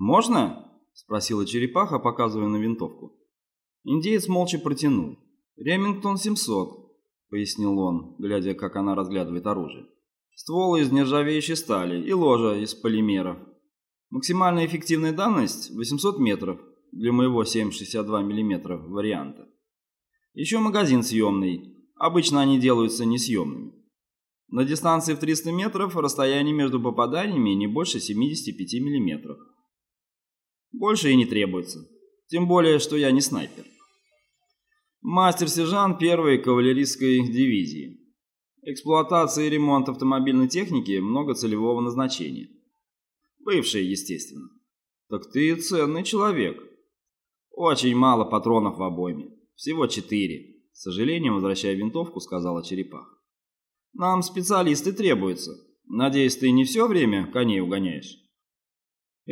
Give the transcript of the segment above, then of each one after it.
«Можно?» – спросила черепаха, показывая на винтовку. Индеец молча протянул. «Ремингтон 700», – пояснил он, глядя, как она разглядывает оружие. «Ствол из нержавеющей стали и ложа из полимеров. Максимальная эффективная дальность – 800 метров для моего 7,62 мм варианта. Еще магазин съемный. Обычно они делаются несъемными. На дистанции в 300 метров расстояние между попаданиями не больше 75 мм. Больше и не требуется. Тем более, что я не снайпер. Мастер-сержант первой кавалерийской дивизии. Эксплуатация и ремонт автомобильной техники многоцелевого назначения. Бывший, естественно. Так ты ценный человек. Очень мало патронов в обойме. Всего четыре. С сожалением, возвращая винтовку, сказала черепаха. Нам специалисты требуются. Надеюсь, ты не все время коней угоняешь?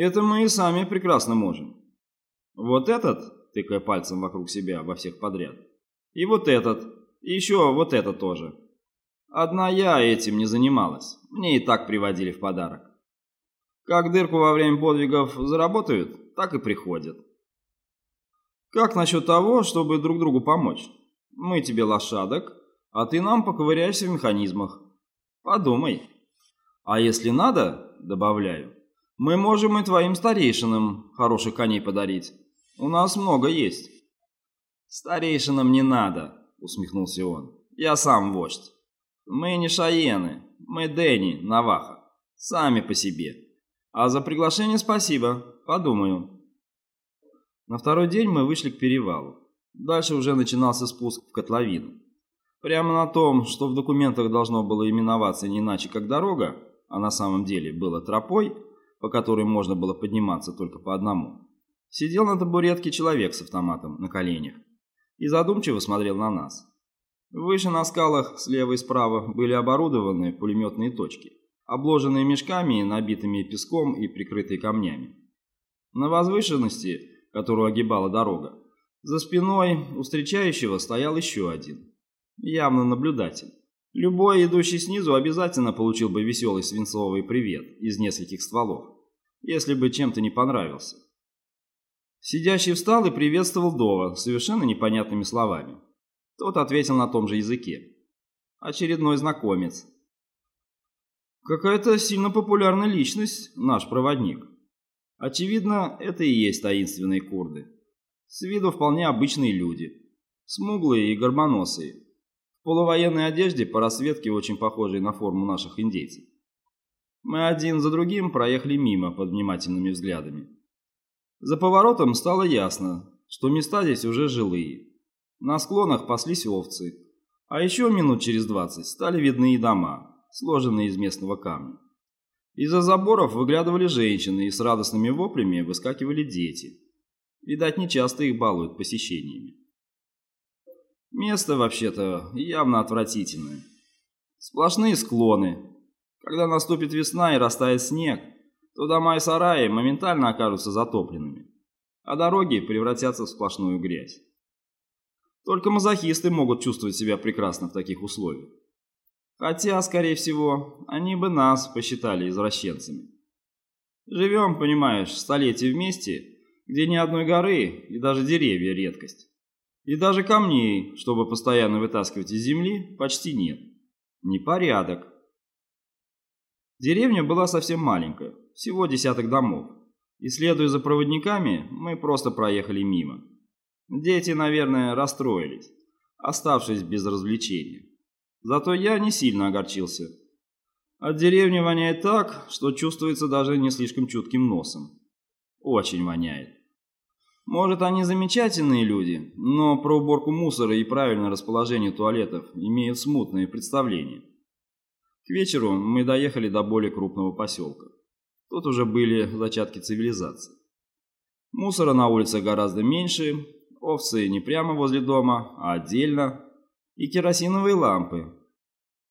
Это мы и сами прекрасно можем. Вот этот, тыкая пальцем вокруг себя во всех подряд, и вот этот, и еще вот этот тоже. Одна я этим не занималась, мне и так приводили в подарок. Как дырку во время подвигов заработают, так и приходят. Как насчет того, чтобы друг другу помочь? Мы тебе лошадок, а ты нам поковыряешься в механизмах. Подумай. А если надо, добавляю, мы можем и твоим старейшинам хороших коней подарить. У нас много есть. Старейшинам не надо, усмехнулся он. Я сам вождь. Мы не шаены, мы Дэнни, Наваха. Сами по себе. А за приглашение спасибо, подумаю. На второй день мы вышли к перевалу. Дальше уже начинался спуск в котловину. Прямо на том, что в документах должно было именоваться не иначе как дорога, а на самом деле было тропой, по которой можно было подниматься только по одному, сидел на табуретке человек с автоматом на коленях и задумчиво смотрел на нас. Выше на скалах слева и справа были оборудованы пулеметные точки, обложенные мешками, набитыми песком и прикрытые камнями. На возвышенности, которую огибала дорога, за спиной у встречающего стоял еще один явно наблюдатель. Любой, идущий снизу, обязательно получил бы веселый свинцовый привет из нескольких стволов, если бы чем-то не понравился. Сидящий встал и приветствовал Дова совершенно непонятными словами. Тот ответил на том же языке. Очередной знакомец. Какая-то сильно популярная личность, наш проводник. Очевидно, это и есть таинственные курды. С виду вполне обычные люди. Смуглые и горбоносые, в полувоенной одежде по расцветке очень похожей на форму наших индейцев. Мы один за другим проехали мимо под внимательными взглядами. За поворотом стало ясно, что места здесь уже жилые. На склонах паслись овцы, а еще минут через двадцать стали видны и дома, сложенные из местного камня. Из-за заборов выглядывали женщины и с радостными воплями выскакивали дети. Видать, нечасто их балуют посещениями. Место, вообще-то, явно отвратительное. Сплошные склоны. Когда наступит весна и растает снег, то дома и сараи моментально окажутся затопленными, а дороги превратятся в сплошную грязь. Только мазохисты могут чувствовать себя прекрасно в таких условиях. Хотя, скорее всего, они бы нас посчитали извращенцами. Живем, понимаешь, столетия вместе, где ни одной горы и даже деревья редкость. И даже камней, чтобы постоянно вытаскивать из земли, почти нет. Непорядок. Деревня была совсем маленькая, всего десяток домов. И следуя за проводниками, мы просто проехали мимо. Дети, наверное, расстроились, оставшись без развлечения. Зато я не сильно огорчился. От деревни воняет так, что чувствуется даже не слишком чутким носом. Очень воняет. Может, они замечательные люди, но про уборку мусора и правильное расположение туалетов имеют смутные представления. К вечеру мы доехали до более крупного поселка. Тут уже были зачатки цивилизации. Мусора на улицах гораздо меньше, овцы не прямо возле дома, а отдельно, и керосиновые лампы.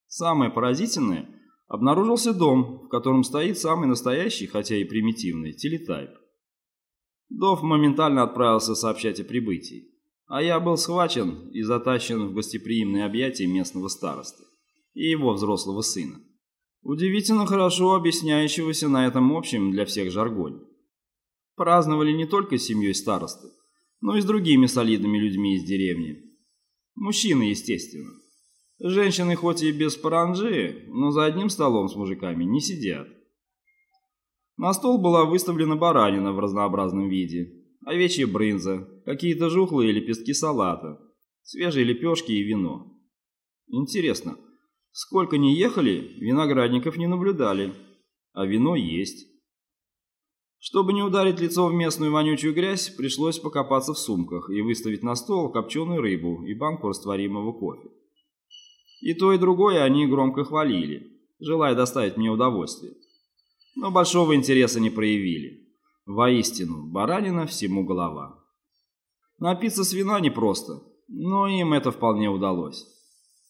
Самое поразительное, обнаружился дом, в котором стоит самый настоящий, хотя и примитивный, телетайп. Дов моментально отправился сообщать о прибытии, а я был схвачен и затащен в гостеприимные объятия местного старосты и его взрослого сына, удивительно хорошо объясняющегося на этом общем для всех жаргоне. Праздновали не только с семьей старосты, но и с другими солидными людьми из деревни. Мужчины, естественно. Женщины хоть и без паранджи, но за одним столом с мужиками не сидят. На стол была выставлена баранина в разнообразном виде, овечья брынза, какие-то жухлые лепестки салата, свежие лепешки и вино. Интересно, сколько ни ехали, виноградников не наблюдали, а вино есть. Чтобы не ударить лицо в местную вонючую грязь, пришлось покопаться в сумках и выставить на стол копченую рыбу и банку растворимого кофе. И то, и другое они громко хвалили, желая доставить мне удовольствие. Но большого интереса не проявили. Воистину, баранина всему голова. Напиться с вина непросто, но им это вполне удалось.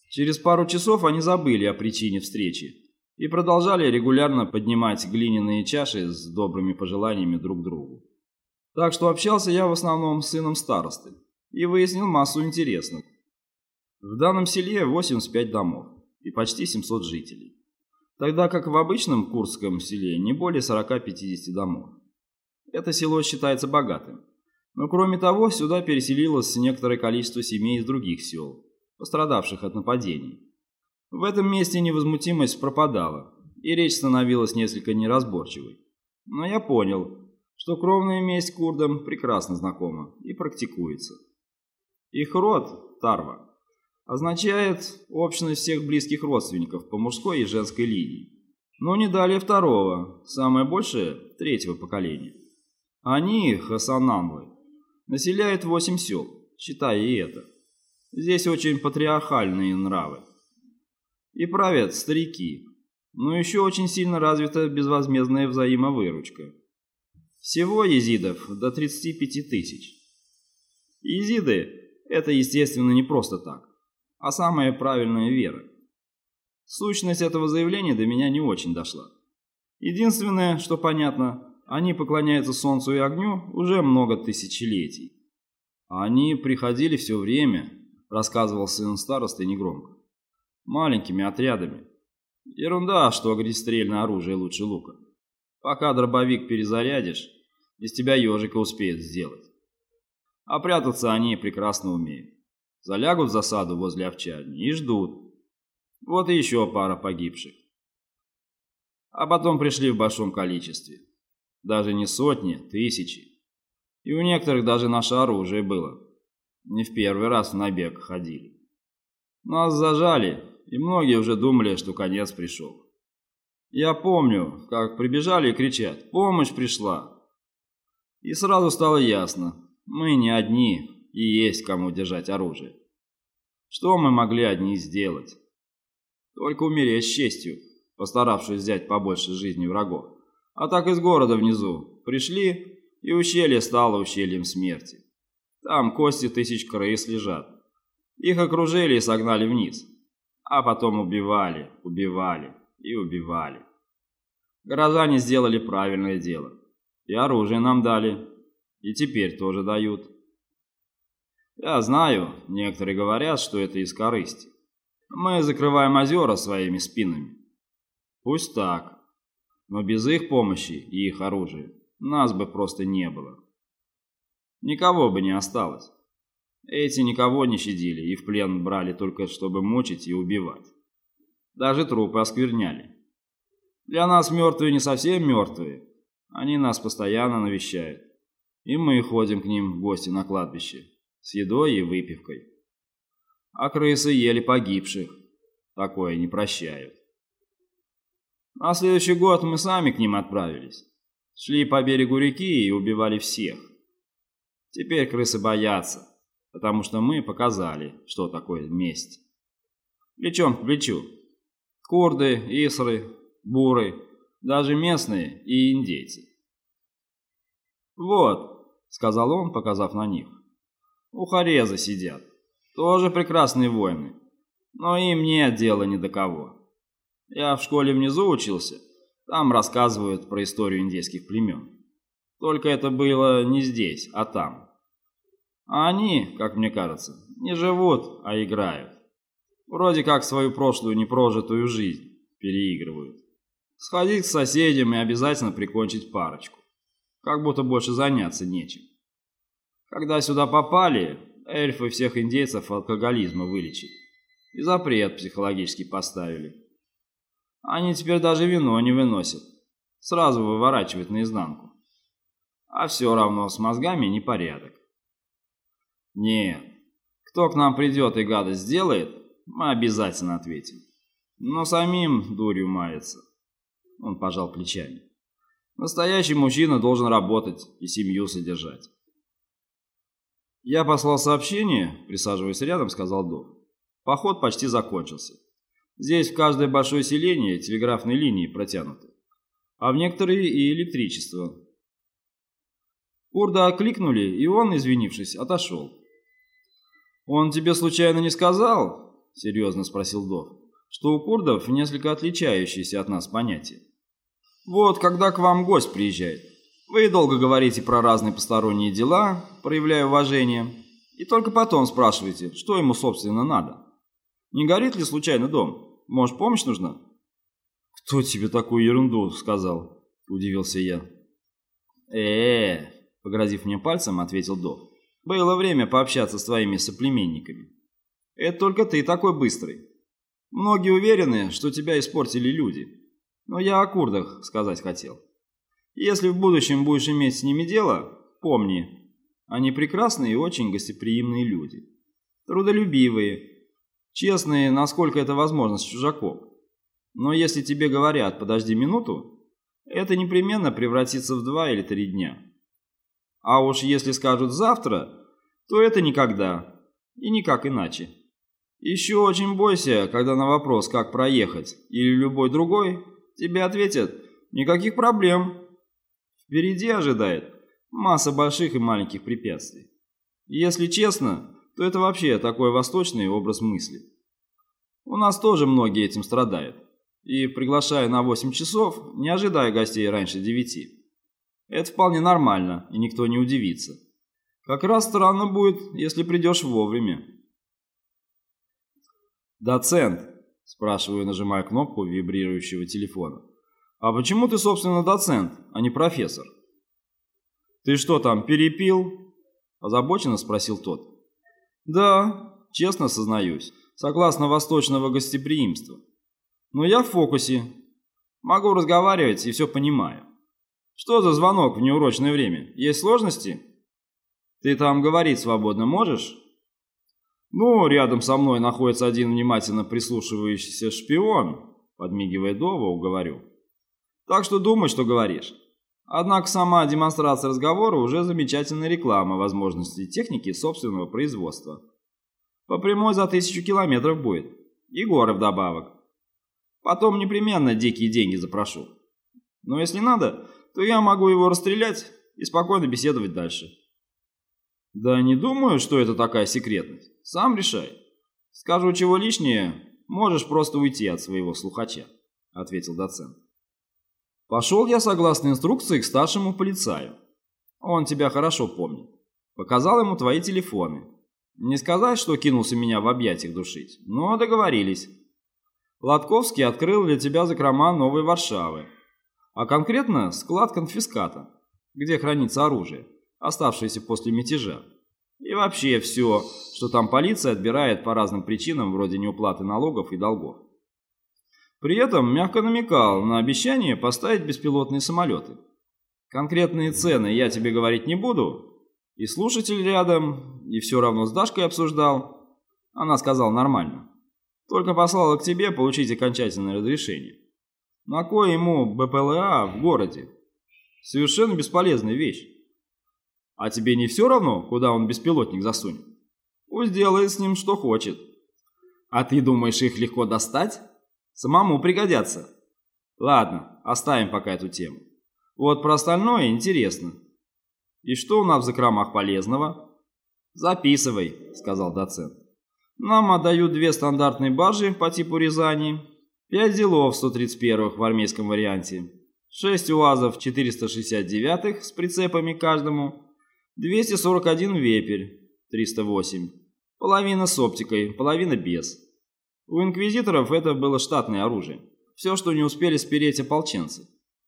Через пару часов они забыли о причине встречи и продолжали регулярно поднимать глиняные чаши с добрыми пожеланиями друг другу. Так что общался я в основном с сыном старосты и выяснил массу интересного. В данном селе 85 домов и почти 700 жителей, тогда как в обычном Курском селе не более 40-50 домов. Это село считается богатым, но кроме того сюда переселилось некоторое количество семей из других сел, пострадавших от нападений. В этом месте невозмутимость пропадала, и речь становилась несколько неразборчивой. Но я понял, что кровная месть курдам прекрасно знакома и практикуется. Их род, Тарва, означает общность всех близких родственников по мужской и женской линии, но не далее второго, самое большее – третьего поколения. Они, хасанамвы, населяют восемь сел, считая и это. Здесь очень патриархальные нравы. И правят старики, но еще очень сильно развита безвозмездная взаимовыручка. Всего езидов до 35 тысяч. Езиды – это, естественно, не просто так а самая правильная вера. Сущность этого заявления до меня не очень дошла. Единственное, что понятно, они поклоняются солнцу и огню уже много тысячелетий. Они приходили все время, рассказывал сын старосты негромко. Маленькими отрядами. Ерунда, что огнестрельное оружие лучше лука. Пока дробовик перезарядишь, из тебя ежика успеет сделать. А прятаться они прекрасно умеют. Залягут в засаду возле овчарни и ждут. Вот и еще пара погибших. А потом пришли в большом количестве. Даже не сотни, тысячи. И у некоторых даже наше оружие было. Не в первый раз в набег ходили. Нас зажали, и многие уже думали, что конец пришел. Я помню, как прибежали и кричат «Помощь пришла!» И сразу стало ясно, мы не одни, и есть кому держать оружие. Что мы могли одни сделать? Только умереть с честью, постаравшись взять побольше жизни врагов. А так из города внизу пришли, и ущелье стало ущельем смерти. Там кости тысяч крыс лежат. Их окружили и согнали вниз. А потом убивали, убивали и убивали. Горожане сделали правильное дело. И оружие нам дали. И теперь тоже дают. Я знаю, некоторые говорят, что это из корысти. Мы закрываем озера своими спинами. Пусть так. Но без их помощи и их оружия нас бы просто не было. Никого бы не осталось. Эти никого не щадили и в плен брали только чтобы мучить и убивать. Даже трупы оскверняли. Для нас мертвые не совсем мертвые. Они нас постоянно навещают. И мы ходим к ним в гости на кладбище с едой и выпивкой. А крысы ели погибших. Такое не прощают. На следующий год мы сами к ним отправились. Шли по берегу реки и убивали всех. Теперь крысы боятся, потому что мы показали, что такое месть. Плечом к плечу. Курды, исры, буры, даже местные и индейцы. «Вот», — сказал он, показав на них. У Хореза сидят. Тоже прекрасные воины. Но им нет дела ни до кого. Я в школе внизу учился. Там рассказывают про историю индейских племен. Только это было не здесь, а там. А они, как мне кажется, не живут, а играют. Вроде как свою прошлую непрожитую жизнь переигрывают. Сходить к соседям и обязательно прикончить парочку. как будто больше заняться нечем. Когда сюда попали, эльфы всех индейцев алкоголизма вылечили. И запрет психологически поставили. Они теперь даже вино не выносят. Сразу выворачивают наизнанку. А все равно с мозгами непорядок. Нет, кто к нам придет и гадость сделает, мы обязательно ответим. Но самим дурью мается. Он пожал плечами. Настоящий мужчина должен работать и семью содержать. Я послал сообщение, присаживаясь рядом, сказал Дов. Поход почти закончился. Здесь в каждое большое селение телеграфные линии протянуты, а в некоторые и электричество. Курда окликнули, и он, извинившись, отошел. «Он тебе случайно не сказал?» — серьезно спросил Дов что у курдов несколько отличающиеся от нас понятия. Вот, когда к вам гость приезжает, вы долго говорите про разные посторонние дела, проявляя уважение, и только потом спрашиваете, что ему, собственно, надо. Не горит ли случайно дом? Может, помощь нужна? «Кто тебе такую ерунду сказал?» – удивился я. э э погрозив мне пальцем, ответил Дов. «Было время пообщаться с твоими соплеменниками. Это только ты такой быстрый. Многие уверены, что тебя испортили люди. Но я о курдах сказать хотел. Если в будущем будешь иметь с ними дело, помни, они прекрасные и очень гостеприимные люди. Трудолюбивые, честные, насколько это возможно с чужаком. Но если тебе говорят «подожди минуту», это непременно превратится в два или три дня. А уж если скажут «завтра», то это никогда и никак иначе. Еще очень бойся, когда на вопрос, как проехать, или любой другой, тебе ответят «никаких проблем». Впереди ожидает масса больших и маленьких препятствий. Если честно, то это вообще такой восточный образ мысли. У нас тоже многие этим страдают. И, приглашая на 8 часов, не ожидая гостей раньше 9. Это вполне нормально, и никто не удивится. Как раз странно будет, если придешь вовремя. «Доцент», – спрашиваю, нажимая кнопку вибрирующего телефона. «А почему ты, собственно, доцент, а не профессор?» «Ты что там, перепил?» – озабоченно спросил тот. «Да, честно сознаюсь, согласно восточного гостеприимства. Но я в фокусе. Могу разговаривать и все понимаю. Что за звонок в неурочное время? Есть сложности? Ты там говорить свободно можешь?» «Ну, рядом со мной находится один внимательно прислушивающийся шпион», подмигивая Дову, говорю. «Так что думай, что говоришь. Однако сама демонстрация разговора уже замечательная реклама возможностей техники собственного производства. По прямой за тысячу километров будет. И горы вдобавок. Потом непременно дикие деньги запрошу. Но если надо, то я могу его расстрелять и спокойно беседовать дальше». «Да не думаю, что это такая секретность. Сам решай. Скажу чего лишнее, можешь просто уйти от своего слухача», — ответил доцент. Пошел я согласно инструкции к старшему полицаю. Он тебя хорошо помнит. Показал ему твои телефоны. Не сказать, что кинулся меня в объятиях душить, но договорились. Латковский открыл для тебя закрома Новой Варшавы, а конкретно склад конфиската, где хранится оружие оставшиеся после мятежа. И вообще все, что там полиция отбирает по разным причинам, вроде неуплаты налогов и долгов. При этом мягко намекал на обещание поставить беспилотные самолеты. Конкретные цены я тебе говорить не буду. И слушатель рядом, и все равно с Дашкой обсуждал. Она сказала нормально. Только послала к тебе получить окончательное разрешение. На кое ему БПЛА в городе? Совершенно бесполезная вещь. А тебе не все равно, куда он беспилотник засунет? Пусть делает с ним что хочет. А ты думаешь, их легко достать? Самому пригодятся. Ладно, оставим пока эту тему. Вот про остальное интересно. И что у нас в закромах полезного? Записывай, сказал доцент. Нам отдают две стандартные баржи по типу Рязани, пять делов 131 в армейском варианте, шесть УАЗов 469 с прицепами каждому, 241 вепель, 308. Половина с оптикой, половина без. У инквизиторов это было штатное оружие. Все, что не успели спереть ополченцы.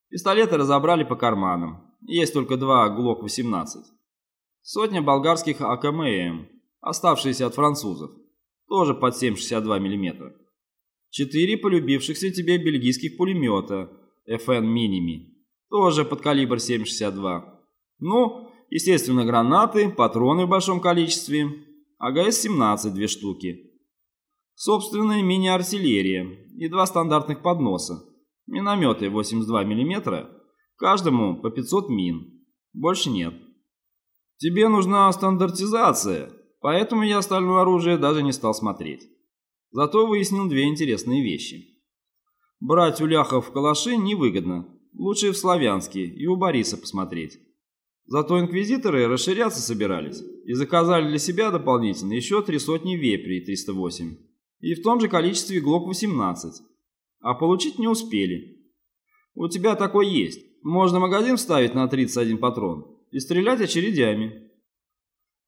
Пистолеты разобрали по карманам. Есть только два ГЛОК-18. Сотня болгарских АКММ, оставшиеся от французов, тоже под 7,62 мм. Четыре полюбившихся тебе бельгийских пулемета FN Minimi, тоже под калибр 7,62. Ну, естественно, гранаты, патроны в большом количестве, АГС-17 две штуки. Собственная мини-артиллерия и два стандартных подноса. Минометы 82 мм, каждому по 500 мин. Больше нет. Тебе нужна стандартизация, поэтому я остальное оружие даже не стал смотреть. Зато выяснил две интересные вещи. Брать у ляхов калаши невыгодно, лучше в Славянске и у Бориса посмотреть. Зато инквизиторы расширяться собирались и заказали для себя дополнительно еще три сотни вепрей 308 и в том же количестве ГЛОК-18, а получить не успели. У тебя такой есть. Можно магазин вставить на 31 патрон и стрелять очередями.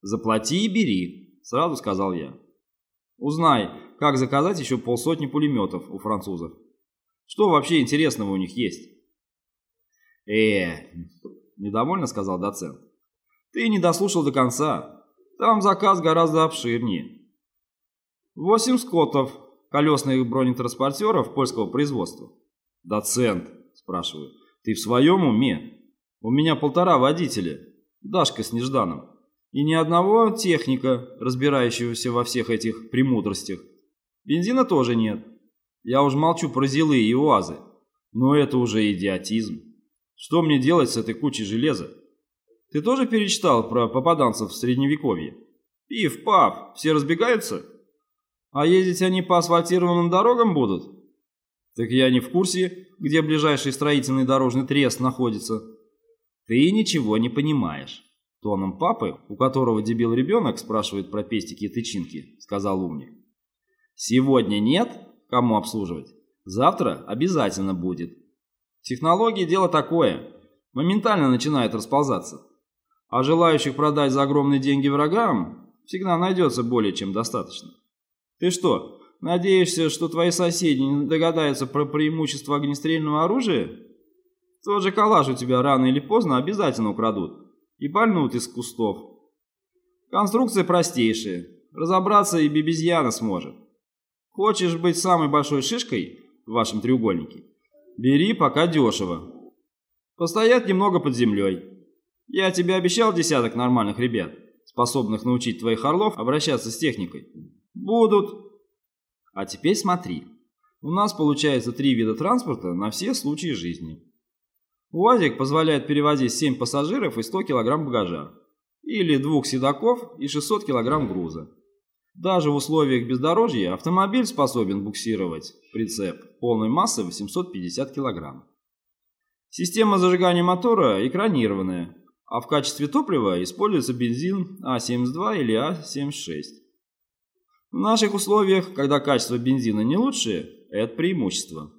«Заплати и бери», — сразу сказал я. «Узнай, как заказать еще полсотни пулеметов у французов. Что вообще интересного у них есть?» «Э, недовольно сказал доцент. Ты не дослушал до конца. Там заказ гораздо обширнее. Восемь скотов, колесных бронетранспортеров польского производства. Доцент, спрашиваю, ты в своем уме? У меня полтора водителя, Дашка с Нежданом. И ни одного техника, разбирающегося во всех этих премудростях. Бензина тоже нет. Я уж молчу про зилы и УАЗы. Но это уже идиотизм. Что мне делать с этой кучей железа? Ты тоже перечитал про попаданцев в Средневековье? Пив, пав, все разбегаются? А ездить они по асфальтированным дорогам будут? Так я не в курсе, где ближайший строительный дорожный трест находится. Ты ничего не понимаешь. Тоном папы, у которого дебил ребенок спрашивает про пестики и тычинки, сказал умник. Сегодня нет, кому обслуживать. Завтра обязательно будет. Технологии дело такое. Моментально начинает расползаться. А желающих продать за огромные деньги врагам всегда найдется более чем достаточно. Ты что, надеешься, что твои соседи не догадаются про преимущество огнестрельного оружия? Тот же калаш у тебя рано или поздно обязательно украдут и пальнут из кустов. Конструкция простейшая, разобраться и бебезьяна сможет. Хочешь быть самой большой шишкой в вашем треугольнике? Бери пока дешево. Постоять немного под землей. Я тебе обещал десяток нормальных ребят, способных научить твоих орлов обращаться с техникой. Будут. А теперь смотри. У нас получается три вида транспорта на все случаи жизни. УАЗик позволяет перевозить 7 пассажиров и 100 кг багажа. Или двух седаков и 600 кг груза. Даже в условиях бездорожья автомобиль способен буксировать прицеп полной массы 850 кг. Система зажигания мотора экранированная, а в качестве топлива используется бензин А72 или А76. В наших условиях, когда качество бензина не лучшее, это преимущество.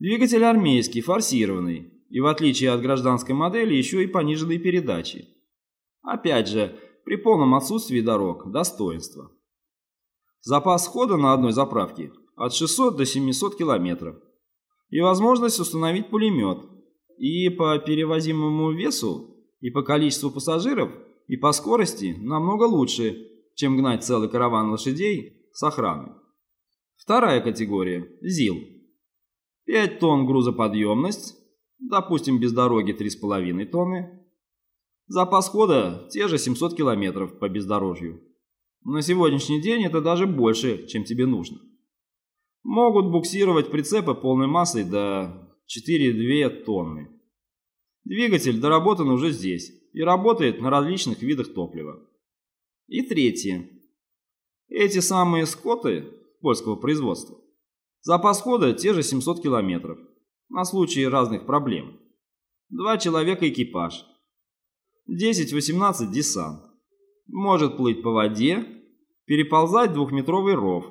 Двигатель армейский, форсированный, и в отличие от гражданской модели еще и пониженные передачи. Опять же, при полном отсутствии дорог, достоинство. Запас хода на одной заправке от 600 до 700 километров. И возможность установить пулемет. И по перевозимому весу, и по количеству пассажиров, и по скорости намного лучше, чем гнать целый караван лошадей с охраной. Вторая категория – ЗИЛ. 5 тонн грузоподъемность, допустим, без дороги 3,5 тонны. Запас хода – те же 700 километров по бездорожью. На сегодняшний день это даже больше, чем тебе нужно. Могут буксировать прицепы полной массой до 4,2 тонны. Двигатель доработан уже здесь и работает на различных видах топлива. И третье. Эти самые скоты польского производства. Запас хода те же 700 километров. На случай разных проблем. Два человека экипаж. 10-18 десант. Может плыть по воде, переползать двухметровый ров.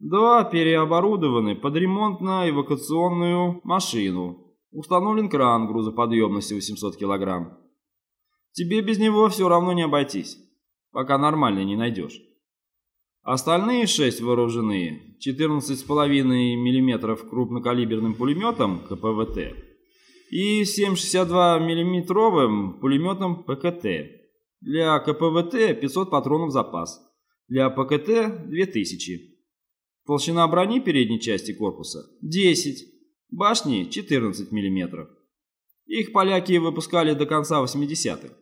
Два переоборудованы под ремонтно-эвакуационную машину. Установлен кран грузоподъемностью 800 килограмм. Тебе без него все равно не обойтись пока нормальный не найдешь. Остальные шесть вооружены 14,5 мм крупнокалиберным пулеметом КПВТ и 7,62 миллиметровым пулеметом ПКТ. Для КПВТ 500 патронов запас. Для ПКТ 2000. Толщина брони передней части корпуса 10. Башни 14 мм. Их поляки выпускали до конца 80-х.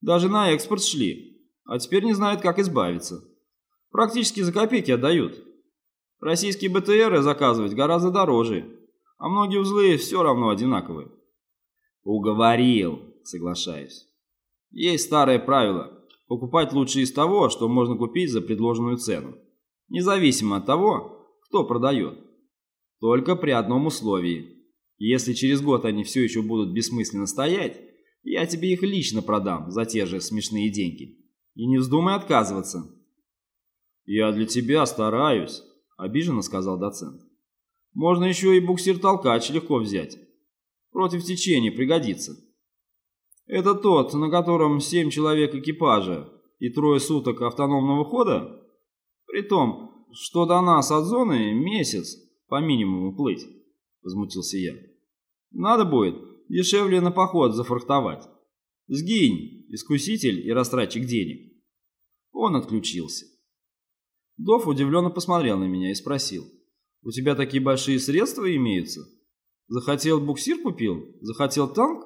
Даже на экспорт шли, а теперь не знают, как избавиться. Практически за копейки отдают. Российские БТРы заказывать гораздо дороже, а многие узлы все равно одинаковые. Уговорил, соглашаюсь. Есть старое правило – покупать лучше из того, что можно купить за предложенную цену, независимо от того, кто продает. Только при одном условии. Если через год они все еще будут бессмысленно стоять, я тебе их лично продам за те же смешные деньги. И не вздумай отказываться. Я для тебя стараюсь, обиженно сказал доцент. Можно еще и буксир-толкач легко взять. Против течения пригодится. Это тот, на котором семь человек экипажа и трое суток автономного хода? При том, что до нас от зоны месяц по минимуму плыть, возмутился я. Надо будет дешевле на поход зафрахтовать. Сгинь, искуситель и растратчик денег. Он отключился. Доф удивленно посмотрел на меня и спросил. «У тебя такие большие средства имеются? Захотел буксир купил? Захотел танк?»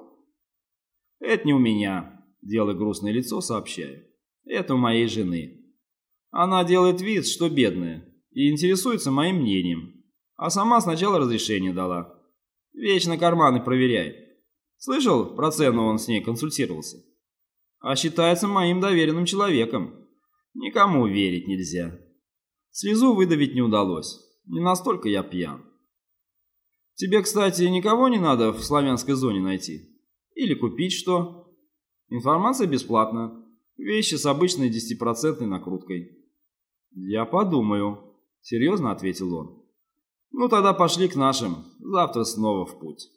«Это не у меня», — делая грустное лицо, сообщаю. «Это у моей жены. Она делает вид, что бедная, и интересуется моим мнением. А сама сначала разрешение дала. Вечно карманы проверяет. Слышал, про цену он с ней консультировался. А считается моим доверенным человеком. Никому верить нельзя. Слезу выдавить не удалось. Не настолько я пьян. Тебе, кстати, никого не надо в славянской зоне найти? Или купить что? Информация бесплатна. Вещи с обычной 10% накруткой. Я подумаю, серьезно ответил он. Ну тогда пошли к нашим. Завтра снова в путь.